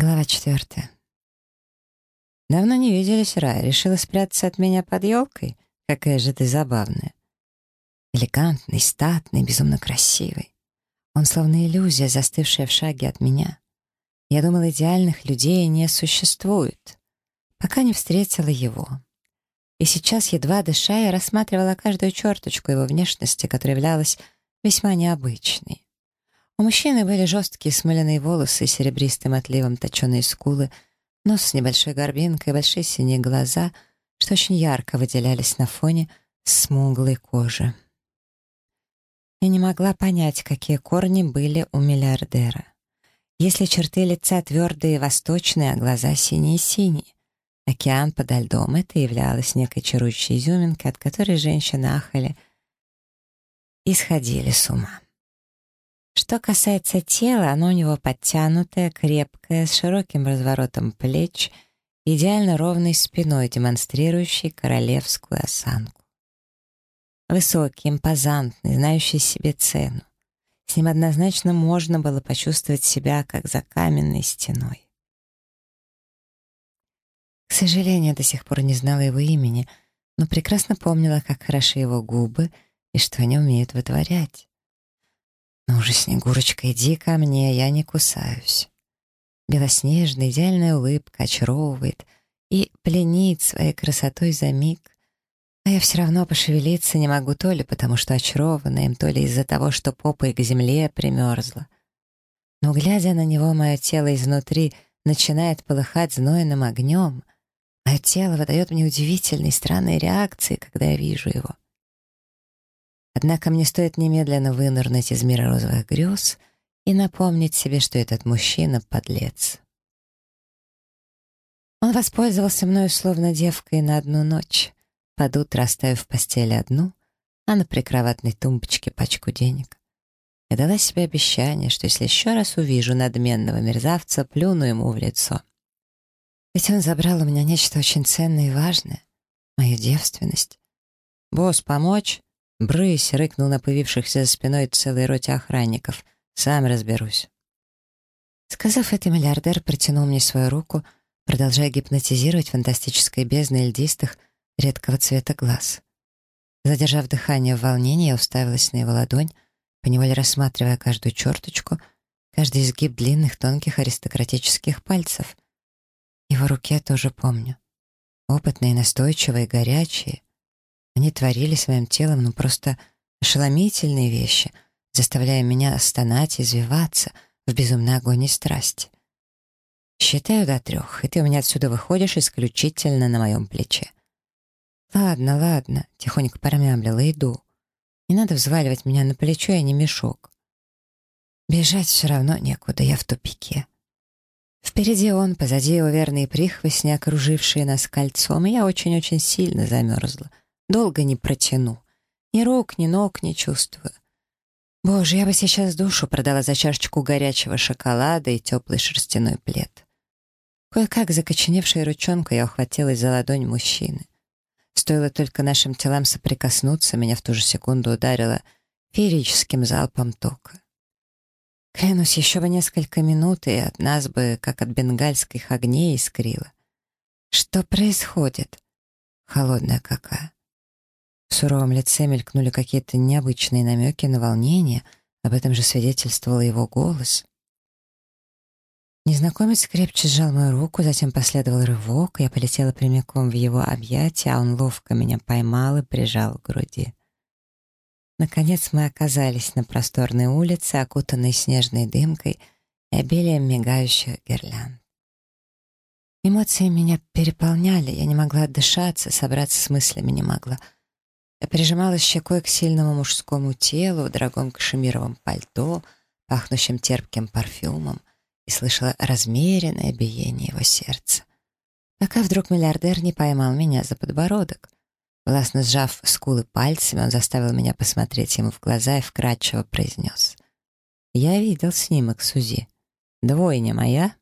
Глава четвертая. «Давно не виделись, Рай. Решила спрятаться от меня под елкой? Какая же ты забавная!» Элегантный, статный, безумно красивый. Он словно иллюзия, застывшая в шаге от меня. Я думала, идеальных людей не существует, пока не встретила его. И сейчас, едва дыша, я рассматривала каждую черточку его внешности, которая являлась весьма необычной. У мужчины были жесткие смоляные волосы, серебристым отливом точеные скулы, нос с небольшой горбинкой, большие синие глаза, что очень ярко выделялись на фоне смуглой кожи. Я не могла понять, какие корни были у миллиардера. Если черты лица твердые и восточные, а глаза синие-синие. Океан подо льдом — это являлось некой чарующей изюминкой, от которой женщины ахали и сходили с ума. Что касается тела, оно у него подтянутое, крепкое, с широким разворотом плеч, идеально ровной спиной, демонстрирующей королевскую осанку. Высокий, импозантный, знающий себе цену. С ним однозначно можно было почувствовать себя, как за каменной стеной. К сожалению, до сих пор не знала его имени, но прекрасно помнила, как хороши его губы и что они умеют вытворять. «Ну же, Снегурочка, иди ко мне, я не кусаюсь». Белоснежная идеальная улыбка очаровывает и пленит своей красотой за миг. А я все равно пошевелиться не могу то ли потому, что очарована им, то ли из-за того, что попой к земле примерзла. Но, глядя на него, мое тело изнутри начинает полыхать знойным огнем. Мое тело выдает мне удивительные странные реакции, когда я вижу его. Однако мне стоит немедленно вынырнуть из мира розовых грез и напомнить себе, что этот мужчина — подлец. Он воспользовался мной словно девкой на одну ночь, под утро оставив в постели одну, а на прикроватной тумбочке пачку денег. Я дала себе обещание, что если еще раз увижу надменного мерзавца, плюну ему в лицо. Ведь он забрал у меня нечто очень ценное и важное — мою девственность. «Босс, помочь?» «Брысь!» — рыкнул на появившихся за спиной целой роте охранников. «Сам разберусь». Сказав это, миллиардер протянул мне свою руку, продолжая гипнотизировать фантастической бездной льдистых, редкого цвета глаз. Задержав дыхание в волнении, я уставилась на его ладонь, поневоле рассматривая каждую черточку, каждый изгиб длинных, тонких аристократических пальцев. Его руки я тоже помню. Опытные, настойчивые, горячие. Они творили своим телом ну просто ошеломительные вещи, заставляя меня стонать извиваться в безумной агонии страсти. Считаю до трех, и ты у меня отсюда выходишь исключительно на моем плече. Ладно, ладно, тихонько промямлила, иду. Не надо взваливать меня на плечо, я не мешок. Бежать все равно некуда, я в тупике. Впереди он, позади его верные прихвостни, окружившие нас кольцом, и я очень-очень сильно замерзла. Долго не протяну. Ни рук, ни ног не чувствую. Боже, я бы сейчас душу продала за чашечку горячего шоколада и теплый шерстяной плед. Кое-как закоченевшей ручонкой я ухватилась за ладонь мужчины. Стоило только нашим телам соприкоснуться, меня в ту же секунду ударило феерическим залпом тока. Клянусь, еще бы несколько минут, и от нас бы, как от бенгальских огней, искрило. Что происходит? Холодная какая. В суровом лице мелькнули какие-то необычные намеки на волнение, об этом же свидетельствовал его голос. Незнакомец крепче сжал мою руку, затем последовал рывок, я полетела прямиком в его объятия, а он ловко меня поймал и прижал к груди. Наконец мы оказались на просторной улице, окутанной снежной дымкой и обилием мигающих гирлянд. Эмоции меня переполняли, я не могла отдышаться, собраться с мыслями не могла — я прижималась щекой к сильному мужскому телу в дорогом кашемировом пальто, пахнущем терпким парфюмом, и слышала размеренное биение его сердца. Пока вдруг миллиардер не поймал меня за подбородок. Властно сжав скулы пальцами, он заставил меня посмотреть ему в глаза и вкрадчиво произнес. «Я видел снимок Сузи. Двойня моя?»